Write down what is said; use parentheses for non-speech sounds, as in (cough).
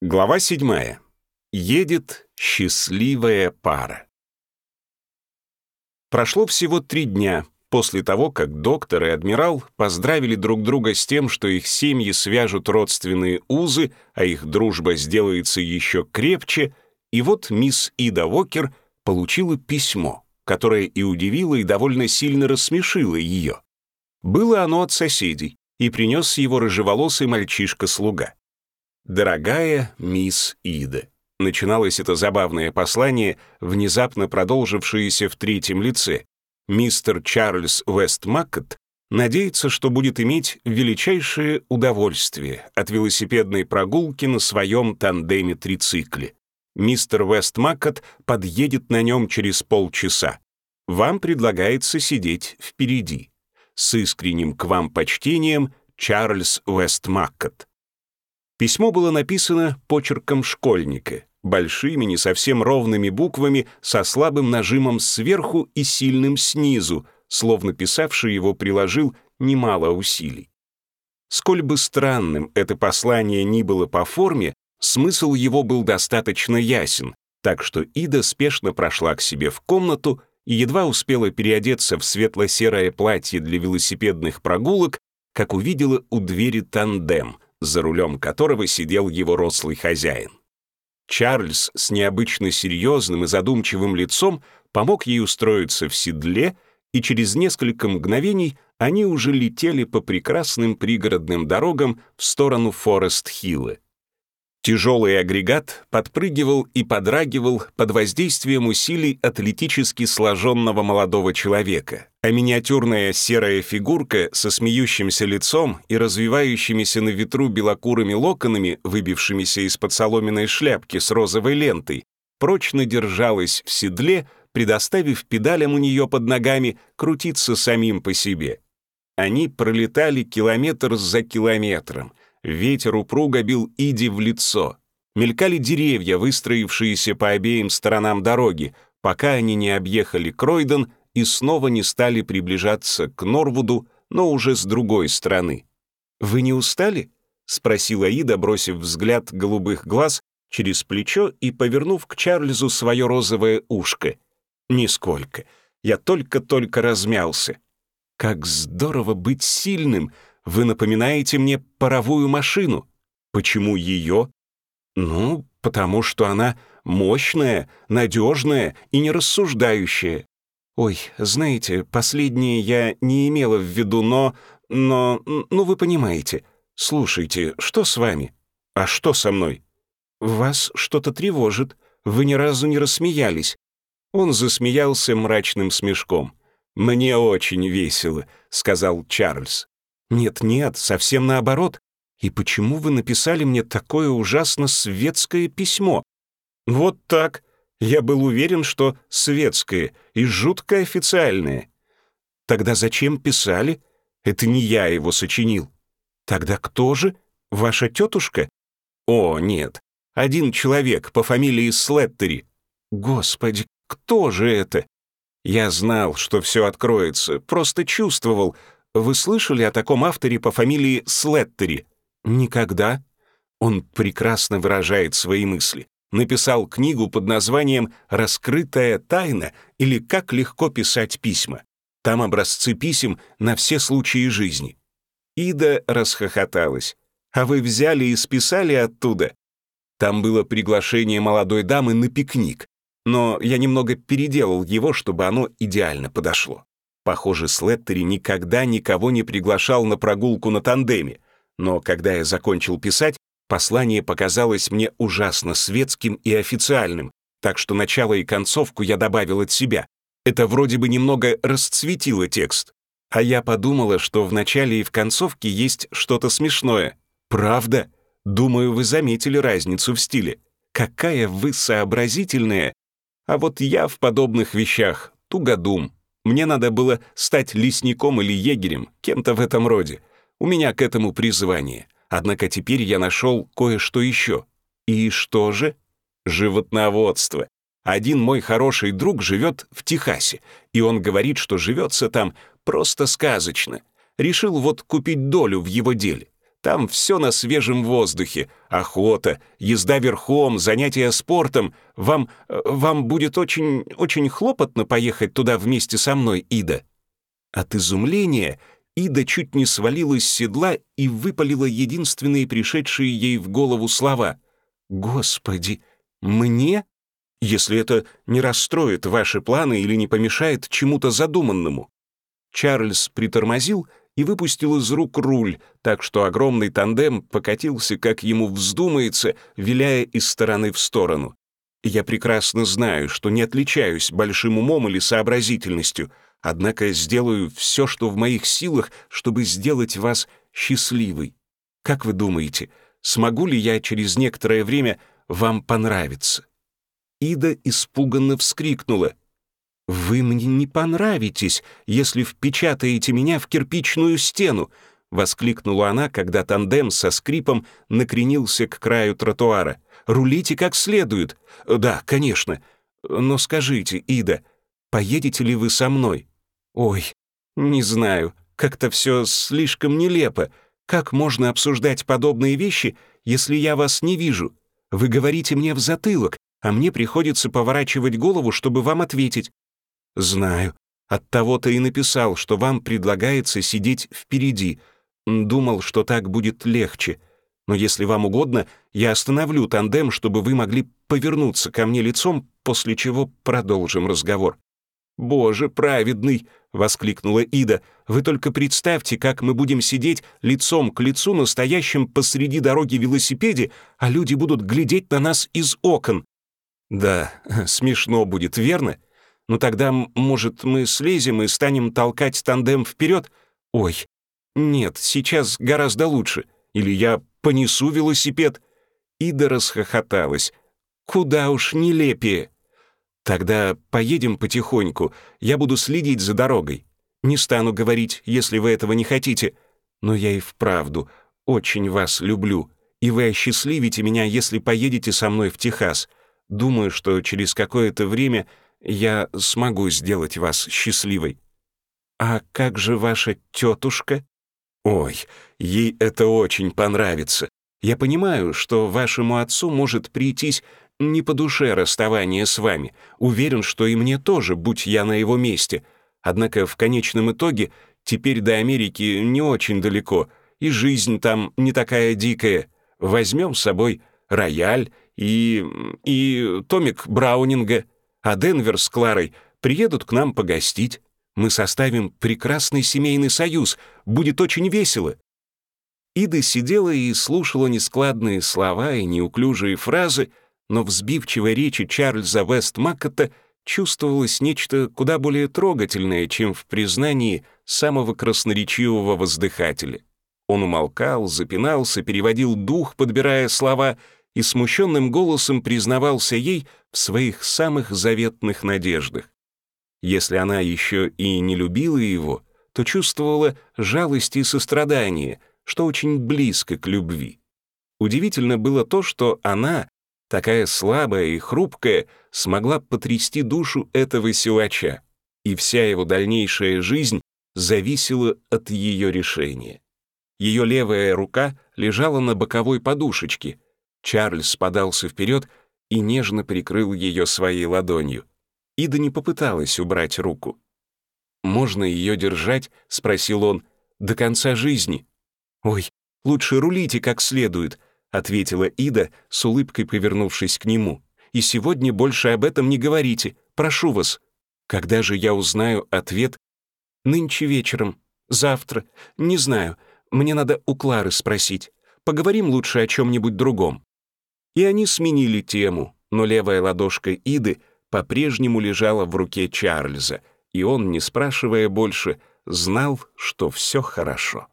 Глава седьмая. Едет счастливая пара. Прошло всего три дня после того, как доктор и адмирал поздравили друг друга с тем, что их семьи свяжут родственные узы, а их дружба сделается еще крепче, и вот мисс Ида Уокер получила письмо, которое и удивило, и довольно сильно рассмешило ее. Было оно от соседей, и принес его рыжеволосый мальчишка-слуга. «Дорогая мисс Ида». Начиналось это забавное послание, внезапно продолжившееся в третьем лице. Мистер Чарльз Вестмаккет надеется, что будет иметь величайшее удовольствие от велосипедной прогулки на своем тандеме-трицикле. Мистер Вестмаккет подъедет на нем через полчаса. Вам предлагается сидеть впереди. С искренним к вам почтением, Чарльз Вестмаккет. Письмо было написано почерком школьника, большими, не совсем ровными буквами, со слабым нажимом сверху и сильным снизу, словно писавший его приложил немало усилий. Сколь бы странным это послание ни было по форме, смысл его был достаточно ясен, так что Ида спешно прошла к себе в комнату и едва успела переодеться в светло-серое платье для велосипедных прогулок, как увидела у двери тандем — за рулем которого сидел его рослый хозяин. Чарльз с необычно серьезным и задумчивым лицом помог ей устроиться в седле, и через несколько мгновений они уже летели по прекрасным пригородным дорогам в сторону Форест-Хилла. Тяжелый агрегат подпрыгивал и подрагивал под воздействием усилий атлетически сложенного молодого человека, а миниатюрная серая фигурка со смеющимся лицом и развивающимися на ветру белокурыми локонами, выбившимися из-под соломенной шляпки с розовой лентой, прочно держалась в седле, предоставив педалям у нее под ногами крутиться самим по себе. Они пролетали километр за километром, Ветер упруго бил Иди в лицо. Мелькали деревья, выстроившиеся по обеим сторонам дороги, пока они не объехали Кройден и снова не стали приближаться к Норвуду, но уже с другой стороны. «Вы не устали?» — спросила Ида, бросив взгляд голубых глаз через плечо и повернув к Чарльзу свое розовое ушко. «Нисколько. Я только-только размялся. Как здорово быть сильным!» Вы напоминаете мне паровую машину. Почему ее? Ну, потому что она мощная, надежная и нерассуждающая. Ой, знаете, последнее я не имела в виду, но... Но... Ну, вы понимаете. Слушайте, что с вами? А что со мной? Вас что-то тревожит. Вы ни разу не рассмеялись. Он засмеялся мрачным смешком. «Мне очень весело», — сказал Чарльз. «Нет-нет, совсем наоборот. И почему вы написали мне такое ужасно светское письмо?» «Вот так. Я был уверен, что светское и жутко официальное». «Тогда зачем писали? Это не я его сочинил». «Тогда кто же? Ваша тетушка?» «О, нет. Один человек по фамилии Слеттери». «Господи, кто же это?» «Я знал, что все откроется, просто чувствовал, вы слышали о таком авторе по фамилии Слеттери? Никогда. Он прекрасно выражает свои мысли. Написал книгу под названием «Раскрытая тайна» или «Как легко писать письма». Там образцы писем на все случаи жизни. Ида расхохоталась. «А вы взяли и списали оттуда?» Там было приглашение молодой дамы на пикник, но я немного переделал его, чтобы оно идеально подошло. Похоже, Слеттери никогда никого не приглашал на прогулку на тандеме, но когда я закончил писать, послание показалось мне ужасно светским и официальным, так что начало и концовку я добавил от себя. Это вроде бы немного расцветило текст. А я подумала, что в начале и в концовке есть что-то смешное. Правда? Думаю, вы заметили разницу в стиле. Какая вы сообразительная. А вот я в подобных вещах тугодум. Мне надо было стать лесником или егерем, кем-то в этом роде. У меня к этому призвание. Однако теперь я нашел кое-что еще. И что же? Животноводство. Один мой хороший друг живет в Техасе, и он говорит, что живется там просто сказочно. Решил вот купить долю в его деле. Там все на свежем воздухе. Охота, езда верхом, занятия спортом. Вам... вам будет очень... очень хлопотно поехать туда вместе со мной, Ида». От изумления Ида чуть не свалилась с седла и выпалила единственные пришедшие ей в голову слова. «Господи, мне? Если это не расстроит ваши планы или не помешает чему-то задуманному». Чарльз притормозил и выпустил из рук руль, так что огромный тандем покатился, как ему вздумается, виляя из стороны в сторону. Я прекрасно знаю, что не отличаюсь большим умом или сообразительностью, однако сделаю все, что в моих силах, чтобы сделать вас счастливой. Как вы думаете, смогу ли я через некоторое время вам понравиться?» Ида испуганно вскрикнула. «Вы мне не понравитесь, если впечатаете меня в кирпичную стену!» — воскликнула она, когда тандем со скрипом накренился к краю тротуара. «Рулите как следует!» «Да, конечно. Но скажите, Ида, поедете ли вы со мной?» «Ой, не знаю, как-то все слишком нелепо. Как можно обсуждать подобные вещи, если я вас не вижу? Вы говорите мне в затылок, а мне приходится поворачивать голову, чтобы вам ответить. «Знаю. Оттого-то и написал, что вам предлагается сидеть впереди. Думал, что так будет легче. Но если вам угодно, я остановлю тандем, чтобы вы могли повернуться ко мне лицом, после чего продолжим разговор». «Боже праведный!» — воскликнула Ида. «Вы только представьте, как мы будем сидеть лицом к лицу настоящим посреди дороги велосипеде, а люди будут глядеть на нас из окон». «Да, (laughs) смешно будет, верно?» Ну тогда, может, мы слезем и станем толкать тандем вперед? Ой, нет, сейчас гораздо лучше. Или я понесу велосипед?» Ида расхохоталась. «Куда уж нелепее!» «Тогда поедем потихоньку, я буду следить за дорогой. Не стану говорить, если вы этого не хотите, но я и вправду очень вас люблю, и вы осчастливите меня, если поедете со мной в Техас. Думаю, что через какое-то время я смогу сделать вас счастливой. А как же ваша тетушка? Ой, ей это очень понравится. Я понимаю, что вашему отцу может прийтись не по душе расставание с вами. Уверен, что и мне тоже, будь я на его месте. Однако в конечном итоге теперь до Америки не очень далеко, и жизнь там не такая дикая. Возьмем с собой рояль и... и томик Браунинга — а Денвер с Кларой приедут к нам погостить. Мы составим прекрасный семейный союз, будет очень весело». Ида сидела и слушала нескладные слова и неуклюжие фразы, но в сбивчивой речи Чарльза Вестмаккота чувствовалось нечто куда более трогательное, чем в признании самого красноречивого воздыхателя. Он умолкал, запинался, переводил дух, подбирая слова — и смущенным голосом признавался ей в своих самых заветных надеждах. Если она еще и не любила его, то чувствовала жалость и сострадание, что очень близко к любви. Удивительно было то, что она, такая слабая и хрупкая, смогла потрясти душу этого силача, и вся его дальнейшая жизнь зависела от ее решения. Ее левая рука лежала на боковой подушечке, Чарльз подался вперед и нежно прикрыл ее своей ладонью. Ида не попыталась убрать руку. «Можно ее держать?» — спросил он. «До конца жизни». «Ой, лучше рулите как следует», — ответила Ида, с улыбкой повернувшись к нему. «И сегодня больше об этом не говорите. Прошу вас». «Когда же я узнаю ответ?» «Нынче вечером. Завтра. Не знаю. Мне надо у Клары спросить. Поговорим лучше о чем-нибудь другом». И они сменили тему, но левая ладошка Иды по-прежнему лежала в руке Чарльза, и он, не спрашивая больше, знал, что все хорошо.